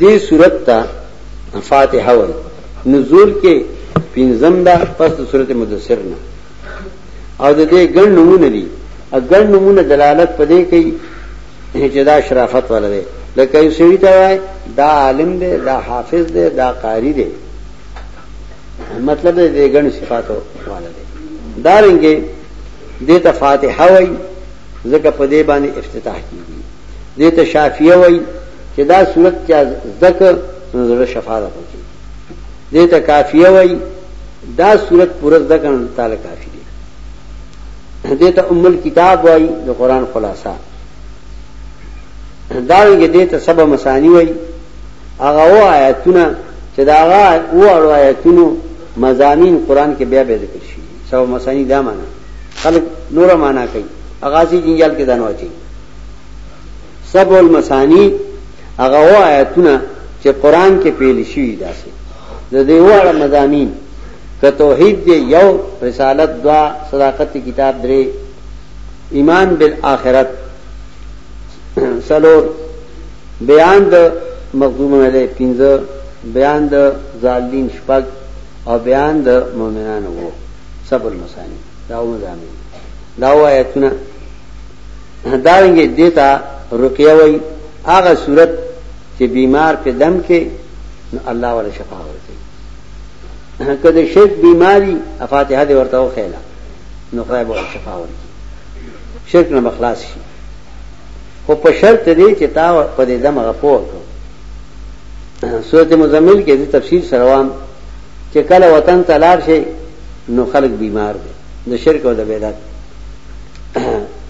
دې صورت ته فاتحه وای نزول کې پنځم دا پس د صورت مدثر نه او د دې ګڼ نمونه دي ګڼ نمونه دلالت پدې کوي چې دا شرافت ولا دی لکه یو سړی ته وای دا عالم دی دا حافظ دی دا قاری دی مطلب دې ګڼ صفاتو والا دی دا رنګه دې ته فاتحه وای ځکه پدې باندې افتتاح کیږي دې ته شافیه وایي چې دا صورت چې زده ک نو زړه شفا ده پکې دې ته کافیه وایي دا صورت پوره زده ک نو تعالی کافی دی دې ته ام الكتاب وایي د قران خلاصہ دا ویګه دې ته سبا مسانی وایي هغه و آیاتونه چې دا هغه و اړو آیاتونو مزامین قران کې بیا به ذکر شي سبا مسانی دا معنی خلق نور معنا کوي اغازی جنجال کې دانو اچي سبع المثانی هغه او آیاتونه چې قران کې پیل شوی داسې د دې وړه مزامین که توحید دی یو رسالت دوا صداقت کتاب درې ایمان بالآخرت سلور بیان د مخدوم علی پنځه بیان د ظالمین شپږ او بیان د مؤمنانو وو سبع المثانی دا مزامین دا آیاتونه دارنګه دې ته رقیه وایي هغه صورت چې بیمار په دم کې نو الله ولا شفا ورکړي کله شرک بیماری فاتحه دې ورته وخیلا نو خدای به شفا ورکړي شرک نه مخلاص شي خو په شرط دی چې تا په دې دمه غپو وکړو سورت مزمل کې د تفسیر سروان چې کله وطن تلار شي نو خلک بیمار دي د شرک او د بدعت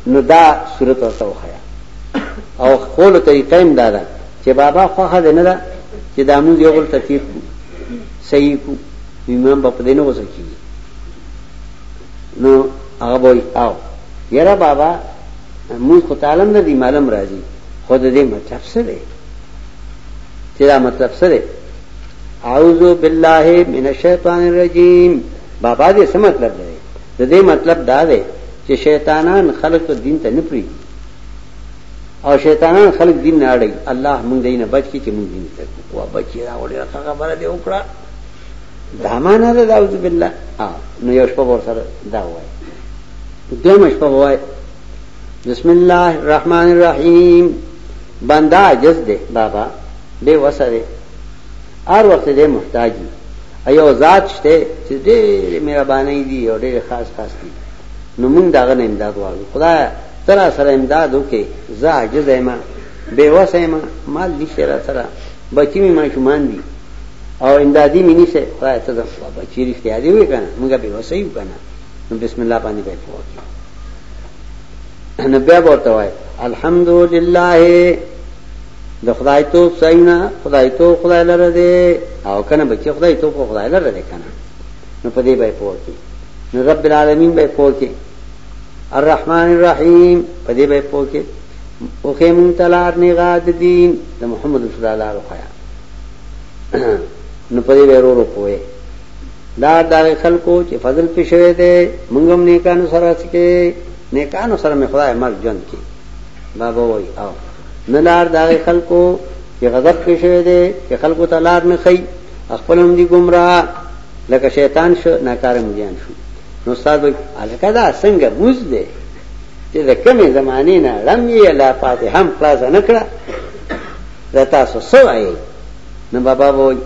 نو دا صورت ورته وخیا او خپل طریقې هم دا ده چې بابا خوخه ده نه ده چې دا موږ یو بل تفیق صحیح کو امام په دې نه وځي نو هغه وای او یاره بابا موږ خو تعالی نه دی معلوم راځي خود دې مطلب څه دی چې دا مطلب څه دی اعوذ بالله من الشیطان الرجیم بابا دې څه مطلب دی د دې مطلب دا دی چې شیطانان خلق دین ته نه پری او شیطانان خلق دین نه اړي الله مونږ دینه بچ کی چې مونږ دین ته کوه بچی دا وړي خبره دی وکړه دا معنا ده اعوذ بالله نو یو شپه ور سره دا وای دویم شپه وای بسم الله الرحمن الرحیم بندا عجز دی بابا بے وسه دی هر وخت دې محتاج یو ایو ذات شته چې ډېر مهرباني دي او ډېر خاص خاص دي نو موږ دا غنه امداد غواړو خدای تر سره امداد وکي زه عجز یم بے وس یم مال نشته را سره بچی می ما شومان دي او امدادي مې نشته خدای ته زه بچی رښتیا دی وی کنه موږ به وسه یو کنه نو بسم الله باندې به پوه کی نو بیا ورته وای الحمدلله د خدای توب سینه خدای توب خدای لره دی او کنه بچی خدای توب خو خدای لره دی کنه نو په دې به پوه کی نو رب العالمین به پوه کی الرحمن الرحیم په دې به پوه کی او خیم تلار نغاد دین د محمد رسول الله روخیا نو په دې به ورو پوهه دا دا خلکو چې فضل پښوي دي مونږ هم نیکانو سره سکے نیکانو سره مې خدای مرګ جون کې بابا وای او نه لار دا خلکو چې غضب کې شوی دی چې خلکو ته لار نه خي خپل هم دي گمراه لکه شیطان شو ناکاره مليان شو نو استاد وای الکه دا څنګه بوز دی چې د کومې زمانې نه لم یې لا پاتې هم خلاص نه کړه دا تاسو سوای نو بابا وای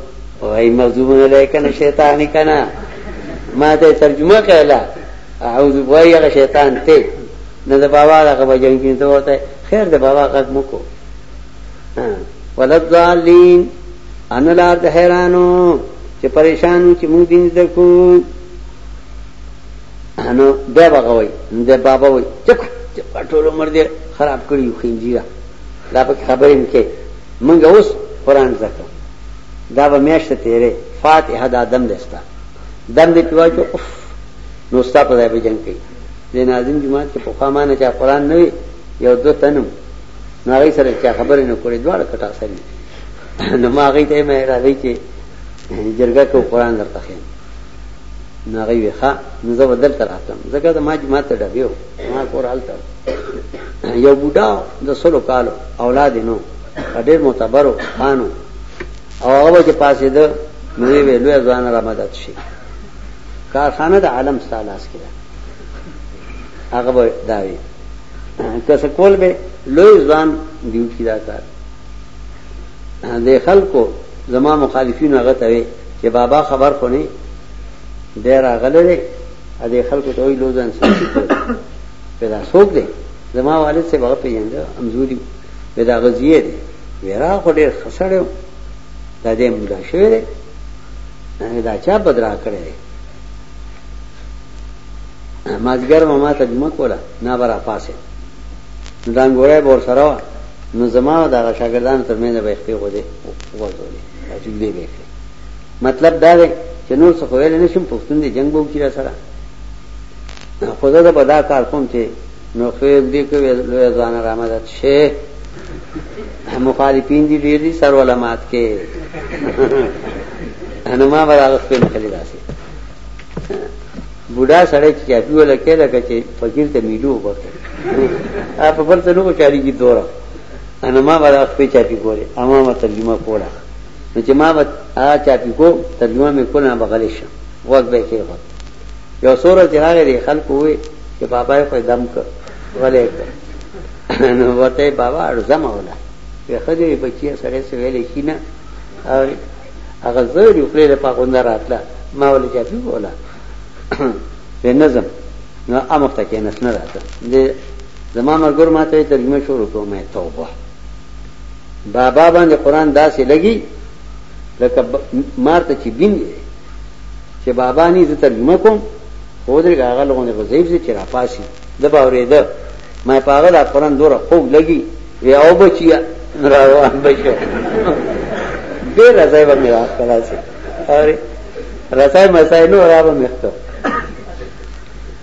وای مظلوم نه لیکنه شیطان کنا ما ته ترجمه کړه اعوذ بالله شیطان ته نه د بابا د غبا جنگ کې ته وته خیر د بابا غږ مکو ولذالین ان لا د حیرانو چې پریشانو چې موږ دین زده کو نو بیا بغوي د بابا وي چې ټول عمر دې خراب کړی خنجیرا دا په خبرې کې موږ اوس قران زده کو دا به میاشت تیرې فاتحه د ادم دستا دم دې پیواچو اف نو ستا په ځای به جنگ کوي د ناظم جماعت کې پخوا ما نه چا قرآن نه وي یو دوه تنه وو. نو هغوی سره چا خبرې نه کړې دواړه کټه سر دي نو ما هغوی ته یې مې راځئ چې جرګه کې قرآن درته ښیم نو هغوی ویې ښه نو زه به دلته راتلم ځکه د ما جماعت ته ډبې وو ما کور هلته یو بوډا د سلو کالو اولاد یې نو ډېر معتبر و خان و او هغه به چې پاڅېده نو یې ویې لویه ځوانه را مدد شي کارخانه د عالم ستا لاس کې ده هغه به داوي که څه کول به لوی ځان دیو کی دا کار د خلکو زما مخالفین هغه ته وي چې بابا خبر خو نه ډیر غلې دی ا دې خلکو ته وی لوی ځان سره پیدا سوق دی زما والد سے بغه پیژنګ امزوري پیدا غزیه دی ورا خو ډیر خسړیو دا دې مولا شوی دی دا چا بدرا کړی مازیګر به ما ته جمعه کوله نه به راپاسېد نو دا انګوری به ورسره وه نو زما او د هغه شاګردانو تر منځ به یې خپې غوځې وغځولې دا جملې به یې کړې مطلب دا دی چې نور څه خو ویلی نه شم پښتون دی جنګ به وکړي را سره خو زه به دا کار کوم چې نو خو یې دې کوې لویه ځوانه رامدد شي مخالفین دي ډېر دي سر ولا مات کې نو ما به هغه خپې مخلي راسي بوډا سړی چې چاپی ولکه لکه چې فقیر ته میلو وبکه اپ بل ته نو چاري کی دورا انا ما بل خپل چاپی کوله اما ما ترجمه کوله نو چې ما به ا چاپی کو ترجمه مې کوله به غلې شم وخت به کې وخت یو سوره چې راغی خلکو وې چې بابا یې په دم کړ غلې کړ نو ورته بابا ارزم ولا وی خدای بچی سره سویلې شینه او هغه زړی وکړې د پاغونده راتله ما ولې جافي کوله وې نظم نو امخ ته کې نس نه راته د زما مرګور ما ته ترجمه شروع کوم مې توبه بابا باندې قران داسې لګي لکه مارته چې بین دی چې بابا نه زه ترجمه کوم خو درې هغه لغونه غزیب چې را پاسي ده په اورېده ما په هغه دا قرآن دوره خوږ لګي وی او بچیا روان بچو ډېر راځای به مې راځ کړه سي اره راځای مسای نو را به مخته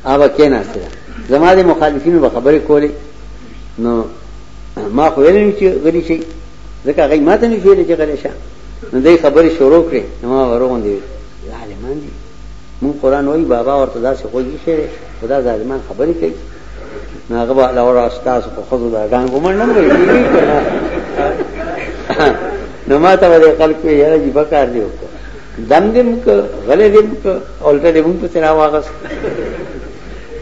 اوبه کینا سره زما د مخالفینو به خبرې کولې نو ما خو ویل چې غلی شي ځکه هغه ماته نه ویل چې غلی شه نو دې خبرې شروع کړې نو ما ورغون دی ظالمان دي مون قران وای بابا ورته داسې خو یې شری او دا ظالمان خبرې کوي نو هغه به لور استاد په خود دا ډان ګمړ نه وي نو ما ته ولې خلک یې یاره جی بکار دی وکړه دم دې مک غلې دې مک اولټه دې مون په تیرا واغس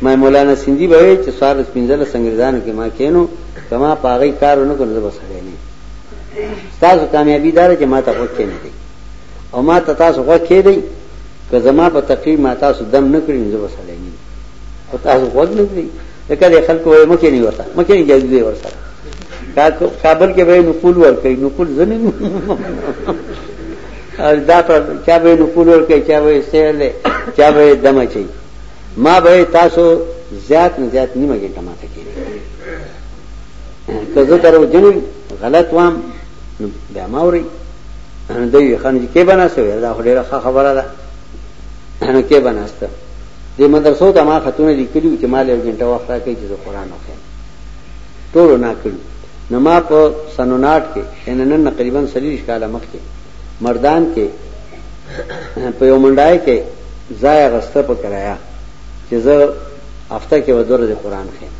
ما مولانا سیندی به چې سوار سپینځله سنگریزانو کې ما کینو کما پاغي کارونه کوي زبر سره نه تاسو کامیابی دار چې ما ته وکړئ او ما ته تاسو غوږ کېدی که زما په تقریر ما تاسو دم نه کړی نو زه به سړی نه او تاسو غوږ نه کړی لکه د خلکو وایي مکه نه ورته مکه نه جادو دی ورسره کابل کې به نقول ور کوي نقول زنه دا پر چا به نقول ور کوي چا به سیل چا به دمه چي ما به تاسو زیات نه زیات نیمه کې کماته کړي کزه درو جن غلط وام نو بیا ما وري دوی خان کې بناسته وي دا ډیره ښه خبره ده نو کې بناسته د مدرسو ته ما خاتون لیکلو چې مال یو غنټه وخت راکړي چې قرآن وخیم ټول نه کړو نو ما په سنوناټ کې ان نن تقریبا سلیش کاله مخ کې مردان کې په یو منډای کې ځای غسته په کرایا چې زه هفته کې به دوه ورځې قرآن ښیم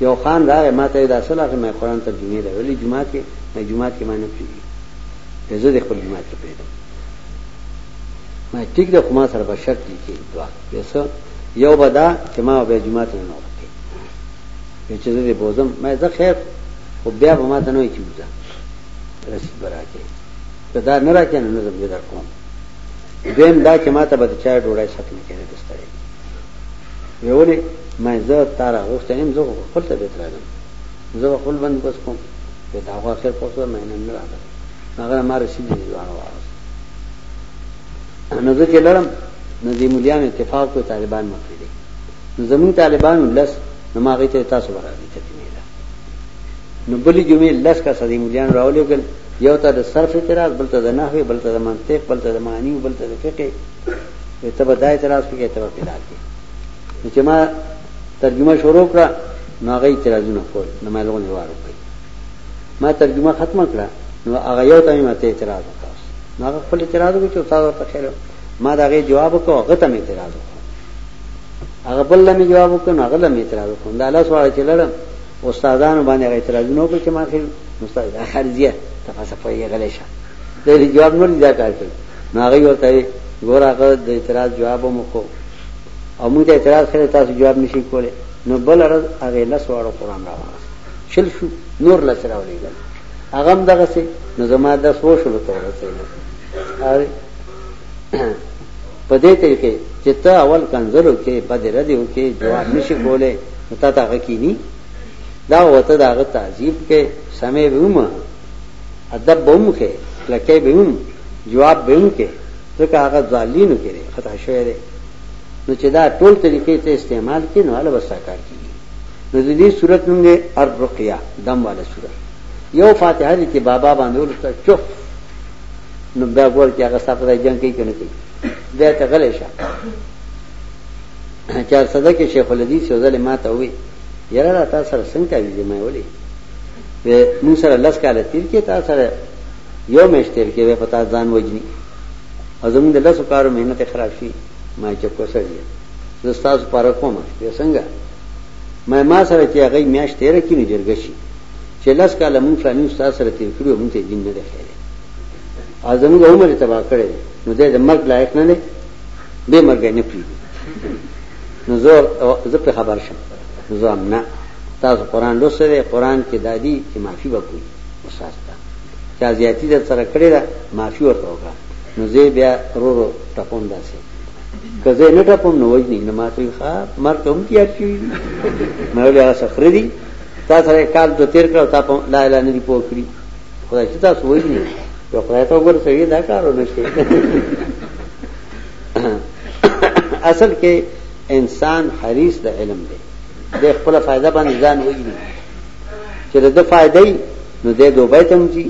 یو خان راغی ما ته یې دا څه راغی ما یې قرآن ترجمې دی ویلي جومات کې ما جومات کې ما نه پرېږدي نو زه دې خپل جومات کې پرېږدم ما ټیک ده خو ما سره به شرط لیکي دوه یو څه یو به دا چې ما به جومات نه نه ورکړي یو چې زه دې بوزم ما زه خیر خو بیا به ما ته نه وایي چې وځه رسید به راکړي که دا نه راکړي نو زه به در کوم دویم دا چې ما ته به د چای ډوډۍ ساتنه کېږي وی ولی ما زه تا را غوښته نیم زه په خپل طبیعت راځم زه په خپل باندې بس کوم په دا خو اخر په څو مې نن نه راغله هغه ما رسید دي دوه واغس نو زه چې لړم نو دې مليان اتفاق کوي طالبان مخې دي نو زمون طالبان لس نو ما غي ته تاسو ورغلي ته دې نه نو بلې جمعې لس کا سدي مليان راولېګل یو ته د صرف اعتراض بل ته د نحوی بل ته د منطق بل ته د معنی بل ته د فقه وي ته به دا اعتراض کوې ته به پیدا کوې نو چې ما ترجمه شروع کړه نو هغه اعتراضونه کول نو ما لغونې وار وکړ ما ترجمه ختمه کړه نو هغه یو ته مې ته اعتراض وکړ نو هغه خپل اعتراض وکړ چې استاد ورته خیر ما دا غي جواب وکړ هغه ته مې اعتراض وکړ هغه بل لمه جواب وکړ نو هغه لمه اعتراض وکړ دا لاس واړه چې لړم استادانو باندې هغه اعتراضونه وکړ چې ما خیر مستعد خارجیه تفاسفه یې غلې شه دې جواب نور دا کار کوي نو هغه ورته وي ګور هغه د اعتراض جواب مو کو او موږ ته اعتراض کړی تاسو جواب نشي کولی نو بل ورځ هغه لس واړو قران راوړل شل شو نور لس راولېږل هغه هم دغه سي نو زما د سو شلو ته ورسېږي په دې طریقې چې ته اول کنځلو کې بد ردی وکې جواب نشي کولی نو تا ته غکینی دا وته دا غ تعذیب کې سمې ومه ادب به هم وکړي کلکۍ به هم جواب به هم کې ځکه هغه ځالینو کې دی خطا شوی دی نو چې دا ټول طریقې ته استعمال کې نو هله بستا کار کېږي نو د دې صورت نوم دی الرقیه دم والا صورت یو فاتحه دې چې بابا باندې ولسته چوف نو بیا ګور کې هغه ستاسو د جنگ کوي کنه کوي بیا ته غلې شه چار صدقه شیخ الحدیث یو ځل ما ته وی یاره تاسو سره څنګه ویلې ما ولې وې مون سره لس کاله تیر کې تا سره یو مېش تیر کې وې پتا ځان وجني او زمونږ د لاسو کارو مهنت خراب شي ما چې کو سړی زه تاسو پر کوم چې څنګه ما ما سره چې هغه میاش تیر کې نه جرګه شي چې لس کاله مون فلاني استاد سره تیر کړو مون ته دین نه دی خیر او زمونږ عمر تباہ کړی نو دې د مرګ لایق نه دی به مرګ نه پیږي نو زه زه په خبر شم زوام نه تاسو قران لوسته دی قران کې دادی چې معافي وکړي استاد ته چا زیاتی در سره کړی دا معافي ورته وکړه نو زه بیا رو رو ټپوم داسې که زه نه ټپوم نو وجنی نه ماته ښه مرګ هم تیار شي مې ولې هغه سفر دی تا سره کال ته تیر کړو تا په لا اله نه دی پوه کړی خدای چې تاسو وجنی یو خدای ته وګور سړي دا کارونه شي اصل کې انسان حریص د علم دی د خپل فائدہ باندې ځان وجني چې د ده فائدې نو د دوبه تم جی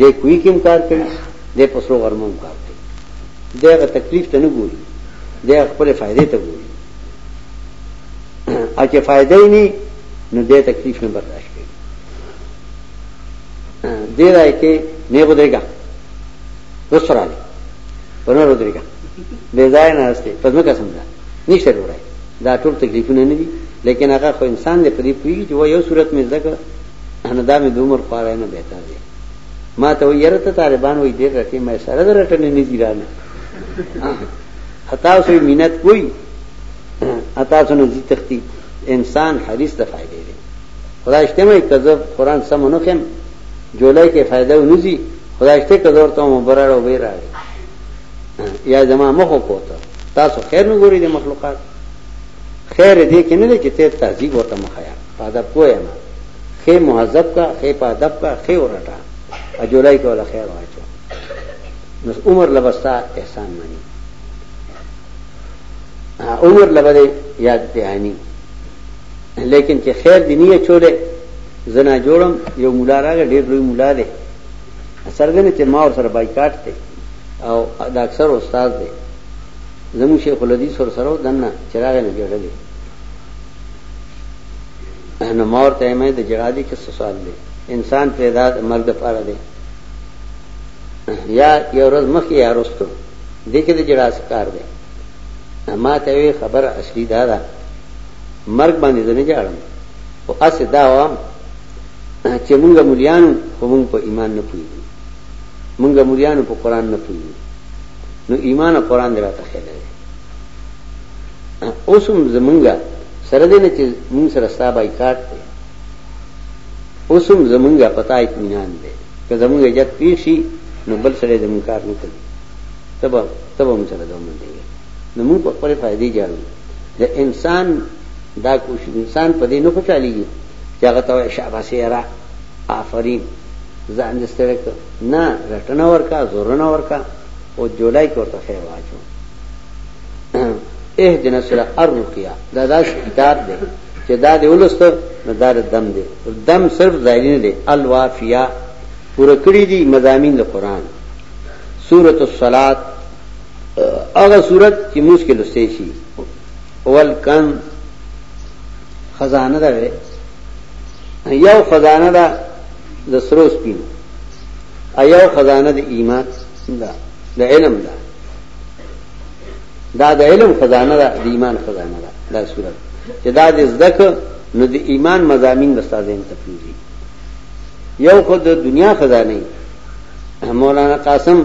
د کوی کوم کار کوي د پسرو غرموم کار کوي دغه تکلیف ته نه ګوري د خپل فائدې ته ګوري او چې فائدې نه نو د تکلیف نه برداشت کوي دې راي کې نه بدرګا رسو رالی پرنور ودرګه بې ځای نه هسته په ځمکه سمدا نشته ډوړای دا ټول تکلیفونه نه دي لیکن هغه خو انسان دې په دې پوي چې و یو صورت مې زده کړ نه دا مې د عمر خواره نه بهتر دی ما ته ویره ته طالبان وې ډېر رټې مې سره درټنې نه دي رانه حتا سو مينت کوئی حتا سو نه تختی انسان حریص د فائدې دی خدای شته مې کذب قران سم نه خم جولای کې فائدہ ونځي خدای شته که دور ته مبرر او بیر راغی یا زما مخ کوته تاسو خیر نه ګوري د مخلوقات خیر دې کې نه دي چې ته تهذیب ورته مخایا پادب کوی ما خې مهذب کا خې پادب کا خې ورټا اجولای کوله خیر واچو نو عمر لبستا احسان مانی عمر لبده یاد دهانی لیکن چې خیر دی نه چولې زنا جوړم یو مولا راغی ډیر لوی مولا دی سرګنه چې ما ور سره بایکاټ ته او دا اکثر استاد دی زمو شیخ الحدیث ور سره دنه چراغ نه جوړلې نو ما ورته مې د جهادي کې سوال دی انسان پیدا مرګ د پاره دی یا یو ورځ مخکې یا رستو دې کې د جهاد کار دی ما ته خبر اصلي دا ده مرګ باندې زنه جاړم او اسه دا وام چې مونږه مليانو خو مونږ په ایمان نه پوهیږو مونږه مليانو په قران نه پوهیږو نو ایمان او قران دراته خیر دی اوسم زمونږه سره دې نه چې مونږ سره ستابه کار دی اوسم زمونږه پتا اطمینان دی که زمونږه جت پیشي نو بل سره زمونږ کار نه کوي تبه تبه مونږ سره دومره دی نو موږ په خپل فائدې جاړو د انسان دا کوشش انسان په دې نه خوشاليږي چې هغه ته شاباس یرا آفرین ځان دې ستړی کړ نه رټنه ورکا زورنه ورکا او جولای کې ورته خیر واچو اهدنا الصراط الرقیا دا داس کتاب دی چې دا دی ولست نه دا دم دی دم صرف ظاهری نه دی الوافیا پوره کړی دی مزامین د قران سورۃ الصلات هغه صورت چې موږ کې لسته شي اول کن خزانه ده یو خزانه ده د سرو سپین ایو خزانه د ایمان ده د علم ده دا د علم خزانه ده د ایمان خزانه ده دا صورت چې دا د زدک نو د ایمان مزامین بستازین تفریزی یو خود دنیا خزانه مولانا قاسم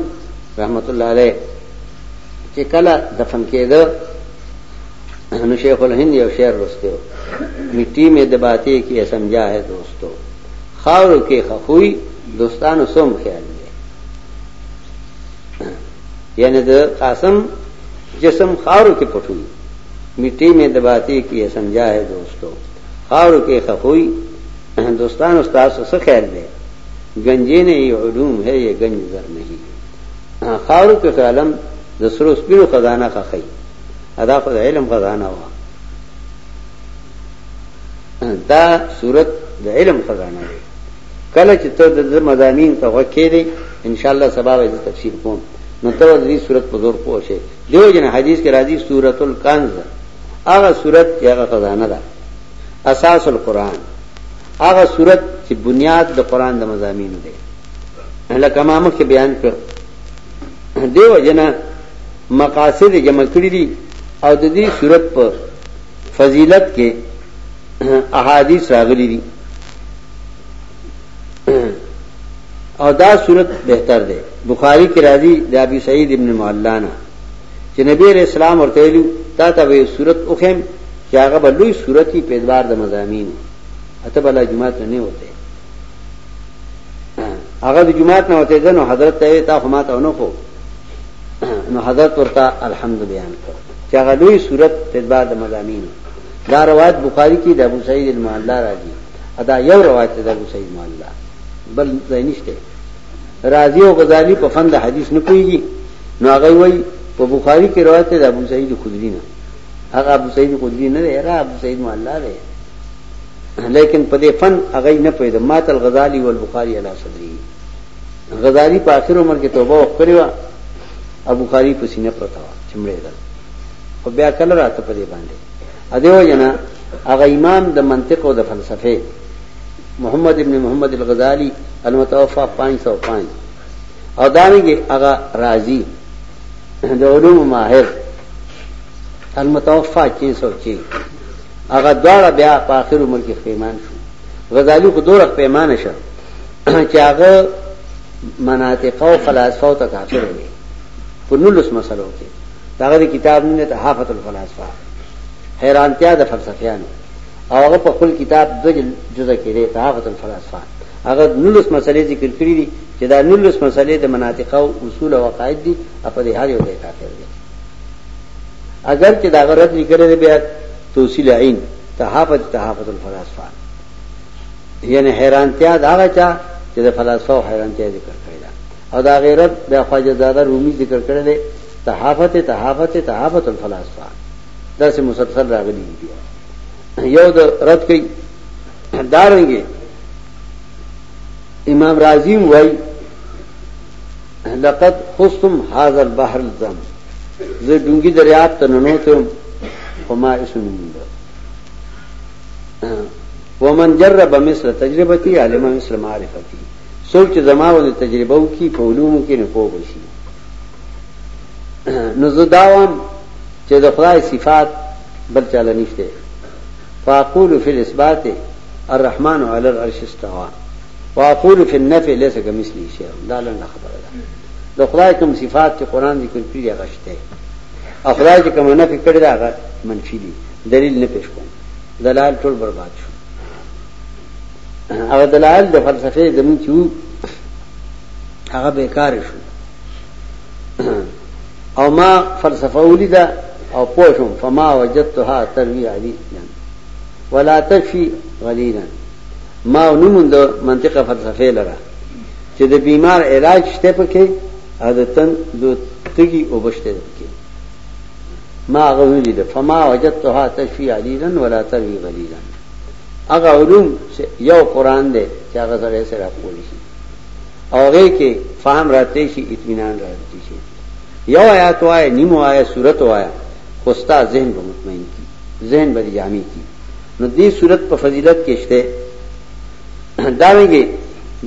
رحمت الله علیه چې کله دفن کېده نو شیخ الهند یو شعر رسته مټی می دباتی کی سمجھا ہے دوستو خاورو کې خخوي دوستانو سوم خیال دی یعنی د قاسم جسم خاورو کې پټوي مټی می دباتی کی سمجھا ہے دوستو خاورو کې خخوي دوستانو تاسو څه خیال دی گنجے نہیں علوم ہے یہ گنج زر نہیں ہے خاور کے قلم د سرو سپینو خزانه خخی ادا خو د علم خزانه وا دا صورت د علم خزانه ده کله چې ته د مزامین ته وکې دي ان شاء الله سبا به تفسیر کوم نو ته د دې صورت په زور پوه شې دیو جن حدیث کې راځي سورۃ الکنز هغه صورت هغه خزانه ده اساس القرآن هغه سورت چې بنیاد د قران د مزامینو دی لکه ما مخکې بیان کړ دیو جنا مقاصد جمع کړی دي او د دې صورت په فضیلت کې احادیث راغلي دي او دا صورت بهتر ده بخاری کې راځي د ابي سعید ابن معلانا چې نبی علیہ السلام ورته ویلو تا ته به صورت اوخم چې هغه به لوی صورتي په ادوار د مزامین اته بل جمعات نه وته هغه د جمعات نه وته نو حضرت ته تا خو ماته ونه خو نو حضرت ورته الحمد بیان کړ چې هغه لوی صورت په ادوار د مزامین دا روایت بخاری کې د ابو سعید المعلا راځي ادا یو روایت د ابو سعید المعلا بل ځای نشته رازی او غزالی په فن د حدیث نه پويږي نو هغه وای په بخاری کې روایت ده ابو سعید خدری نه هغه ابو سعید خدری نه دی را ابو سعید مولا دی لیکن په دې فن هغه نه پويده مات الغزالی والبخاری علی صدری غزالی په اخر عمر کې توبه وکړه او بخاری په سینې پرتا چمړې ده او بیا کله راته په دې باندې ا دیو جنا هغه امام د منطق او د فلسفه محمد ابن محمد الغزالی المتوفا 505 او دارنګه هغه رازی د علوم ماهر المتوفا 606 هغه دواړه بیا په اخر عمر کې پیمان شو غزالی خو دوره پیمانه شه چې هغه مناطق او فلسفه او تکافر وي په نولس مسلو کې داغه کتاب نه ته حافظ الفلاسفه حیرانتیا د فلسفیانو او هغه په خپل کتاب دو جزء کې دی تحافت الفلاسفه هغه نولس مسلې ذکر کړې دي چې دا نولس مسلې د مناطق او اصول او قواعد دي په دې هر یو ځای کافر دي اگر چې دا غرض لیکل دی بیا توصیل عین تحافت تحافت الفلاسفه یعنی حیرانتیا دا هغه چا چې د فلسفه او حیرانتیا ذکر کړی دا او دا غیرت د خواجه زاده رومي ذکر کړی دی تحافت تحافت تحافت الفلاسفه دا سه مسلسل راغلی دی بیا یو د رد کوي دارنګي امام رازی وای لقد خصتم هذا البحر الزم زه ډونګي دریاب ته ننوتم فما اسم ومن جرب مثل تجربتي علم مثل معرفتي سوچ زما ول تجربه کی په علوم کې نه پوه شي نو زه داوام چه د خدای صفات بل چاله نشته فاقول فی الاثبات الرحمن علی العرش استوا واقول فی النفع ليس كمثله شيء دا لنډه خبره ده د خدای کوم صفات چې قران ذکر کړی هغه شته او خدای چې کوم نفع کړی دا هغه منفي دي دلیل نه پیش کوم دلال ټول برباد شو هغه دلال د فلسفه زمون چې هغه بیکار شو او ما فلسفه ولیده او پوه شوم فما وجدتها تروی علیلا ولا تشفی غلیلا ما نموند منطقه فلسفه لره چې د بیمار علاج شته پکې او د تن د تګي او بشته پکې ما غوړي د فما وجدتها تشفي عليلا ولا تروي غليلا هغه علوم چې یو قران دی چې هغه سره سره کولی شي او هغه کې فهم راتلی شي اطمینان راتلی شي یو آیات وای نیم وای صورت وای خوستا ذهن به مطمئن کی ذهن به جامع کی نو دې صورت په فضیلت کې شته داویږي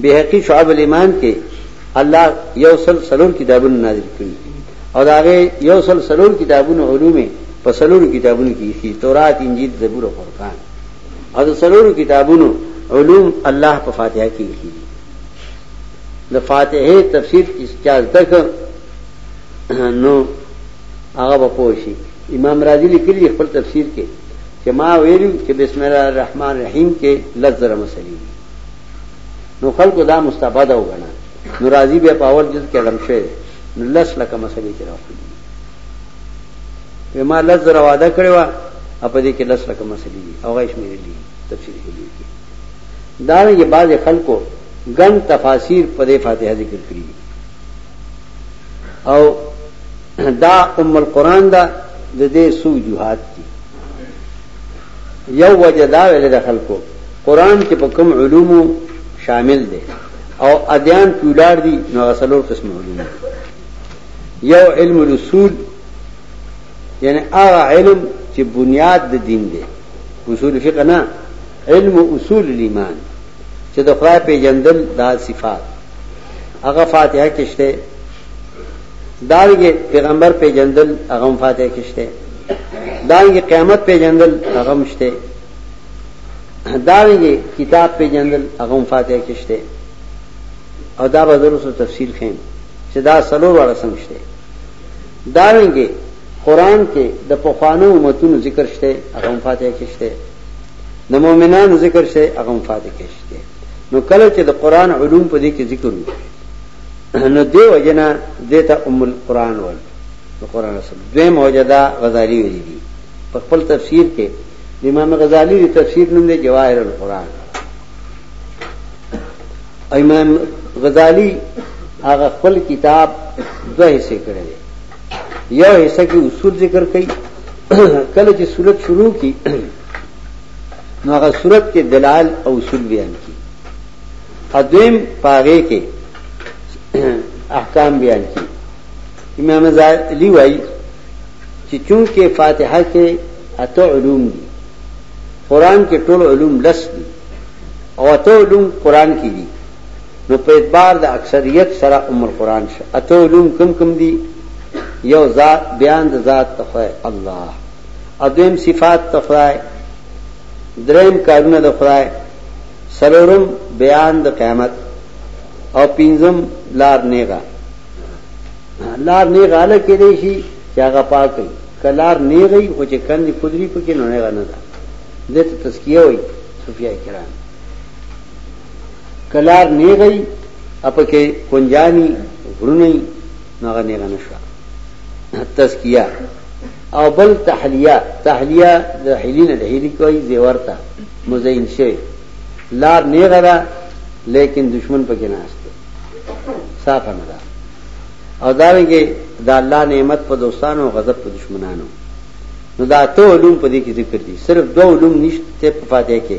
بهقي شعب الایمان کې الله یو سل سلور کتابونه نازل کړي او داغه یو سل سلور کتابونه علومه په سلور کتابونو کې شي تورات انجیل زبور او قرآن او سلور کتابونو علوم الله په فاتحه کې شي د فاتحه تفسیر چې زده کړ نو هغه به پوه شي امام رازی لیکلی خپل تفسیر کې چې ما ویلو چې بسم الله الرحمن الرحیم کې لزر مسلې نو خلکو دا مستفاده وګڼه نو رازی به پاور جز کې لم شوی نو لس لکه مسلې کې راوړي ما لزر واده کړو په دې کې لس لکه مسلې او غیش مې لري تفسیر کې دارنګه بعضې خلکو ګڼ تفاسیر په دې فاتحه ذکر کړي دي او دا ام القرآن دا د دې څو وجوهات دي یو وجه دا ویل د خلکو قرآن کې په کوم علومو شامل دی او ادیان پیولار دي نو غسلور قسم علوم یو علم الاصول یعنی هغه علم چې بنیاد د دین دی اصول فقه نه علم اصول الايمان چې د خدای پیژندل دا صفات هغه فاتحه کې شته دارنګه پیغمبر پیژندل هغه فاتحه کې شته دارنګه قیامت پیژندل هغه مشته دارنګه کتاب پیژندل هغه فاتحه کې شته او دا به درسو تفصیل خیم چې دا سلور والا څنګه شته دارنګه قران کې د پخوانو امتونو ذکر شته هغه فاتحه کې شته د مؤمنانو ذکر شي هغه هم فاتح کې شته نو کله چې د قران علوم په دې کې ذکر وو نو دی وجنا دیتا ام القران وای د قران سره دوی موجدا غزالی ویلي دي په خپل تفسیر کې امام غزالی دی تفسیر نوم دی جواهر القران امام غزالی هغه خپل کتاب دوه حصے کړی دی یو حصہ کې اصول ذکر کړي کله چې صورت شروع کی نو هغه صورت کې دلال او اصول بیان کی ادم پاغه کې احکام بیان کی امام علی وای چې چونکه فاتحه کې اته علوم دي قران کې ټول علوم لس دي او اته علوم قران کې دي نو په اعتبار د اکثریت سره ام القرآن شه اته علوم کم کم دي یو ذات بیان د ذات ته خدای الله ادم صفات ته خدای دریم کارونه د خدای سلورم بیان د قیامت او پنځم لار نیغه لار نیغه اله کې دی شي چې هغه پاک وي کلار نیغه خو چې کندي قدرت پکې نه نه ده دته تزکیه وي صوفیا کرام کلار نیغی اپکه کنجانی غرونی نغه نیغه نشوا تزکیه او بل تحلیه تحلیه د حلینه د حلی کوي زیورتا مزین شي لار نیغه ده لیکن دشمن پکې نه استه صاف نه ده او دا ویږي دا الله نعمت په دوستانو غضب په دشمنانو نو دا ته علوم په دې کې ذکر دي صرف دوه علوم نشته په فاتحه کې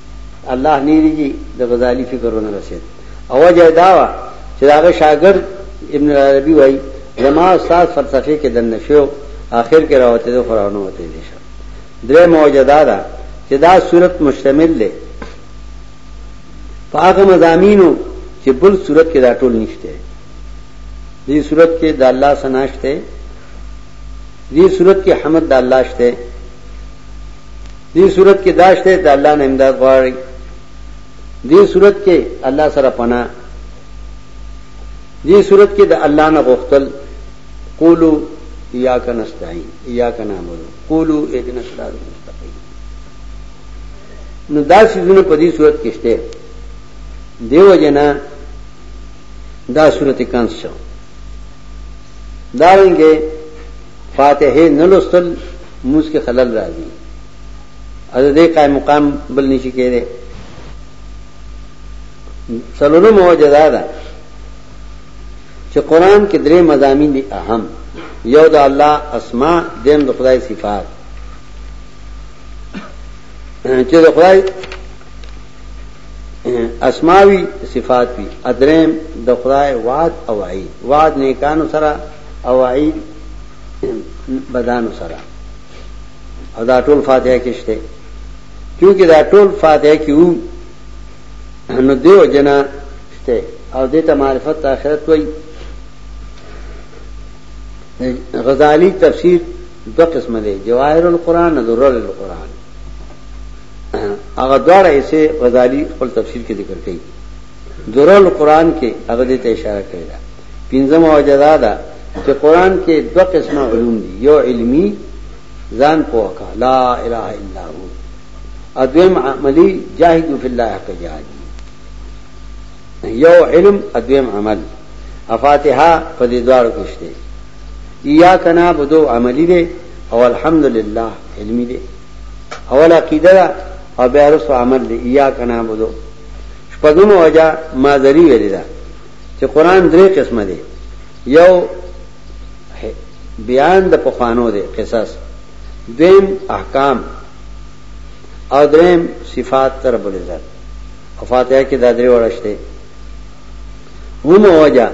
الله نیری جی د غزالی فکر ونه رسید او وجه دا وا چې داغه شاګرد ابن عربي وای زما استاد فلسفه کې دنه شو آخر کې راوته د قرآن وته دي شه درې موجدا دا چې دا صورت مشتمل دی پاغه مزامینو چې بل صورت کې دا ټول نشته دې صورت کې د الله سناشته دې صورت کې حمد د الله شته دې صورت کې داشته د الله نه امداد غواړي دې صورت کې الله سره پناه دې صورت کې د الله نه غوښتل قولو یا کنستعين یا کنامل قولو اذن صراط المستقيم نو دا سيزونه په دې صورت کې شته دیو جنا دا صورت کانس شو دارنګه فاتحه نه لوستل موږ کې خلل راځي از دې قائم مقام بل نشي کېره سلوونه موجدا ده چې قران کې درې مضامین دي اهم یو د الله اسماء دیم د خدای صفات چې د خدای اسماوی صفات وی ادریم د خدای وعد او وعید وعد نیکانو سره اواعي بدانو سره او دا ټول فاتحه کې شته کیونکه دا ټول فاتحه کې وو نو دیو جنا شته او دته معرفت آخرت وای غزالی تفسیر دو قسم دی جواهر القرآن او درر القرآن هغه دواړه یې غزالی خپل تفسیر کې ذکر کړي دره القرآن کې هغه دې ته اشاره کړې ده پنځمه وجه دا ده چې قرآن کې دوه قسمه علوم دي یو علمي ځان پوکا لا اله الا هو ادویم عملی جاهدوا فی الله حق جهاد یو علم ادویم عمل افاتحه په دې دوارو کې شته یا کنا بدو عملی دی او الحمدلله علمی دی اول عقیده او بیا رسو عمل دی یا کنا بدو شپږمه وجه مازری ویلی دا چې قران درې قسمه دی یو بیان د پخوانو دی قصص دیم احکام او دریم صفات تر بل عزت او فاتحه کې دا درې ورشته هم وجه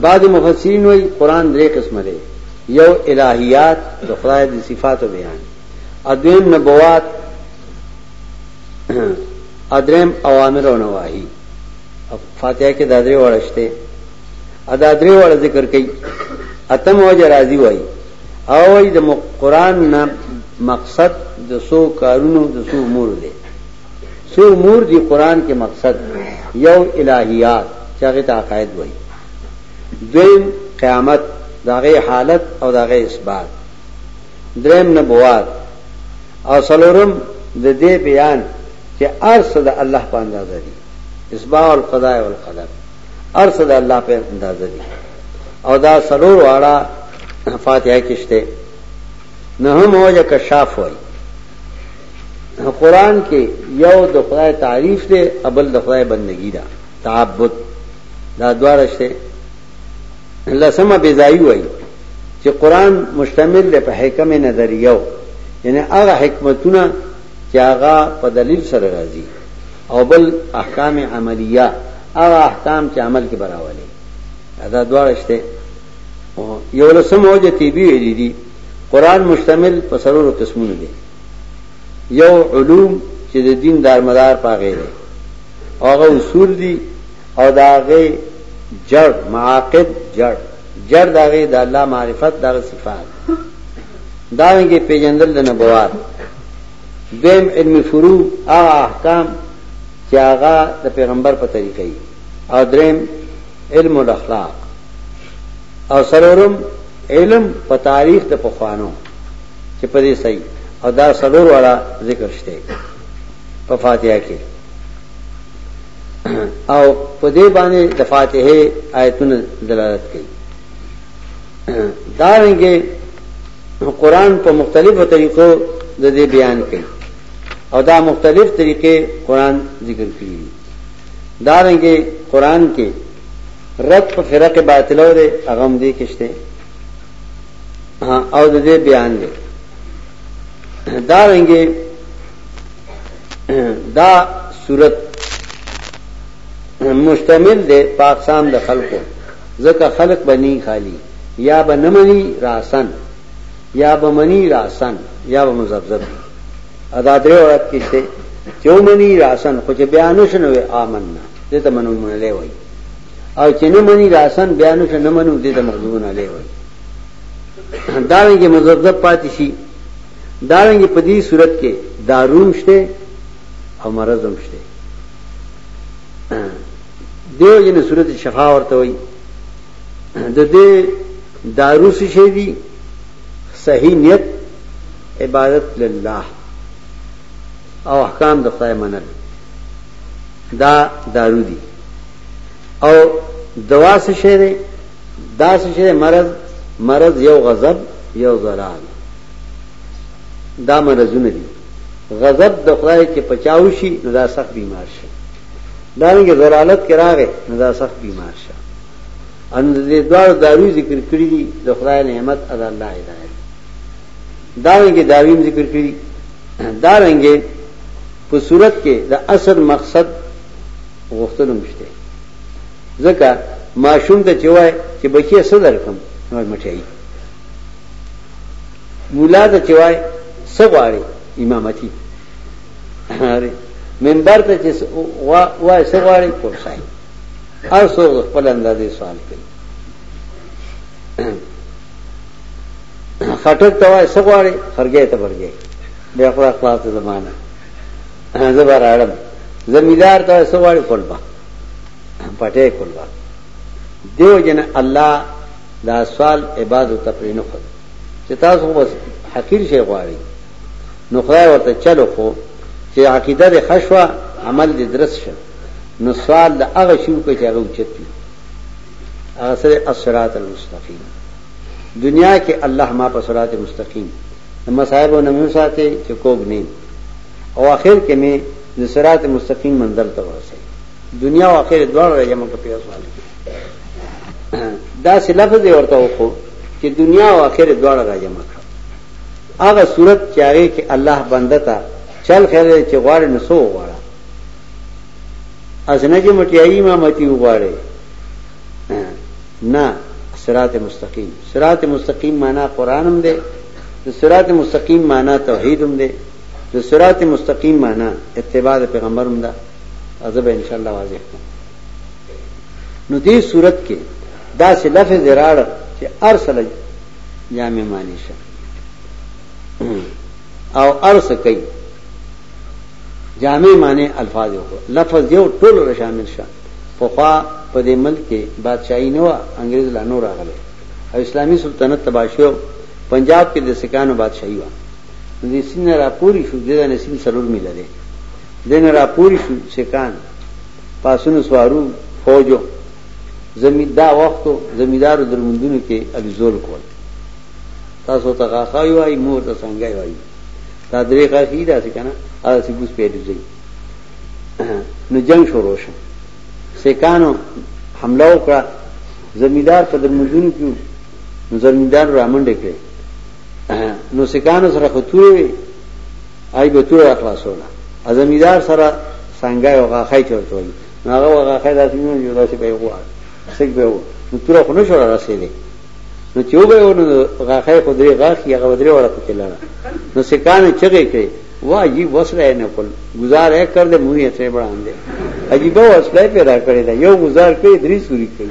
بعض مفسرین وی قران درې قسمه دی یو الہیات د خدای د صفات بیان ادویم نبوات ادریم اوامر او نواهی فاتحه کې دا درې وړه شته ادا درې وړه ذکر کړي اتم وجه راضي وای او وای د قران نه مقصد د سو کارونو د سو امور دی سو امور دی قران کې مقصد یو الہیات چې هغه ته عقاید وای دویم قیامت داغه حالت او داغه اثبات دریم نبوات او سلورم د دې بیان چې ارسه د الله په اندازه دي اسباع القضاء والقدر ارسه د الله په اندازه دي او دا سلور واړه فاتحه کې شته نه هم وجه کشاف وای قرآن کې یو د خدای تعریف دی ابل د خدای بندگی ده تعبد دا دوارشته لسمه بیزایی وای چې قران مشتمل دی په حکم نظریو یعنی هغه حکمتونه چې هغه په دلیل سره راځي او بل احکام عملیه هغه احکام چې عمل کې براولي دا دواړه شته یو لسم وجه تیبی ویلی دي قران مشتمل په سرورو قسمونه دي یو علوم چې د دین دارمدار پاغې دي هغه اصول دي او د هغه جړ، معاقد، جړ، جړ د هغه د الله معرفت د هغه صفات دارنګه پیجندل د نبوات دیم علم فروع هغه احکام چې هغه د پیغمبر په طریقې او دریم علم الاخلاق او سرورم علم په تاریخ د پخوانو چې په دې صحیح او دا سرور والا ذکر شته په فاتحه کې او په دې باندې د فاتحه آیتونه دلالت کوي دا رنګه قران په مختلفو طریقو د دې بیان کوي او دا مختلف طریقې قران ذکر کړی دي دا رنګه قران کې رد په فرق باطلو ده اغم دې کشته او د دې بیان دی دا رنګه دا صورت مشتمل دی په اقسام د خلقو ځکه خلق بنی خالی یا به نمنی راسن یا به منی راسن یا به مزبزب ادا درې ورځ کې څه چې منی راسن خو چې بیان شنو آمنا دې ته منو مونږ له وای او چې نه منی راسن بیان شنو منو دې ته مغزون علی وای دا وی چې مزبزب پاتې شي دارنګه په دې صورت کې داروم شته او مرض هم شته دیو جن صورت شفا ورته وي د دې دارو څه شي دي صحیح نیت عبادت لله او احکام د خدای منل دا دارو دي او دوا څه شي داسې چې مرض مرض یو غضب یو ضلال دا مرضونه دي غضب د خدای کې پچاو شي نو دا سخت بیمار شي دا رنګه ضلالت کې راغې نو دا سخت بیمار شي ان دې دوه داوی ذکر کړی دي د خدای نعمت ادا الله هدایت دا رنګه داویم ذکر کړی دا رنګه په صورت کې د اصل مقصد غوښتل مشته ځکه ماشوم ته چې وای چې بچیه څه درکم نو مټیایي مولا ته چې وای څه غواړي امامتي منبر ته چې وای څه غواړي کورسای هر څوک خپل اندازې سوال کوي خټک ته وای څه غواړي خرګې ته ورګې بیا خپل خلاص زمانہ زبر اړم زمیدار ته څه غواړي کولبا پټه کړل دیو جن الله دا سوال عبادت ته پرې نه خو چې تاسو بس حقیر شي غواړي نو خدای ورته چلو خو چې عقیده د خشوا عمل د درس شه نو سوال د هغه شیو کې چې هغه اوچت دي هغه سره الصراط المستقیم دنیا کې الله ما په صراط مستقیم د مصائب او نمو ساتي چې کوګ نه او اخر کې مې د صراط مستقیم منزل ته ورسې دنیا او اخرت دواړه راځي موږ په سوال کې دا څه لفظ دی ورته وکړو چې دنیا او آخرت دواړه راځي موږ هغه صورت چې هغه کې الله بنده ته چل خیر چې غواړي نو سو غواړي ازنه چې مټیایي امامتي وغواړي نه صراط مستقیم صراط مستقیم معنا قران هم دی صراط مستقیم معنا توحید هم دی د صراط مستقیم معنی اتباع د پیغمبر هم ده او زه به ان شاء الله واضح کړم نو دې صورت کې دا سه لفظ راړ چې ارسل جامع معنی شه او ارس کوي جامع معنی الفاظ یو لفظ یو ټول را شامل شه په خوا په دې ملک کې بادشاہي نه و انګريز لا نور راغله او اسلامي سلطنت تباشو پنجاب کې د سکانو بادشاہي و نو دې سیند نه راپورې شو دې دانه سیند څلور میله دی دې نه راپورې شو سکان پاسونو سوارو فوجو زمید دا وختو زمیدارو درمندونو کې الزول کول تاسو ته غاخای وای مور ته څنګه وای دا درې غاخی دا څه کنه هغه څه بوس پیډ دی نو جنگ شروع شو سکانو حمله وکړه زمیدار په درمندونو کې نو زمیدار رامنډه کړې نو سکانو سره خو تورې وي آی به توره خلاصوله ازمیدار سره څنګه یو غاخی چورته وي نو هغه غاخی داسې نه یو داسې به وو سګ به وو نو توره خو نه شو رسېدې نو چې وګه یو نو غاخی خو درې غاخی هغه درې وړه پکې لاره نو سکان چغې کړې واه جی وسره نه کول گزار یې کړ دې مونږه ته وړاندې عجیب وسله پیدا کړې دا یو گزار کړې درې سوري کړې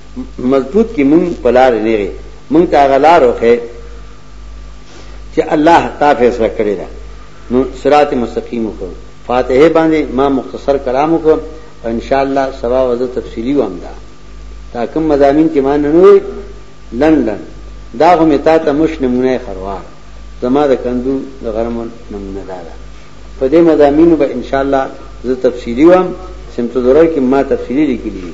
مضبوط کی مونږ په لار نیغې مونږ ته هغه لار وخې چې الله تا فیصله کړې ده نو صراط مستقیم وکړو فاتحه باندې ما مختصر کلام وکړ او ان شاء الله سبا وځه تفصیلی وام دا تا کوم مزامین چې ما نه نوې لندن دا هم تا ته مش نمونه خروار زما د کندو د غرم نمونه دا ده په دې مزامینو به ان شاء الله زه تفصیلی وام سمته ضرر کې ما تفصیلی لیکلی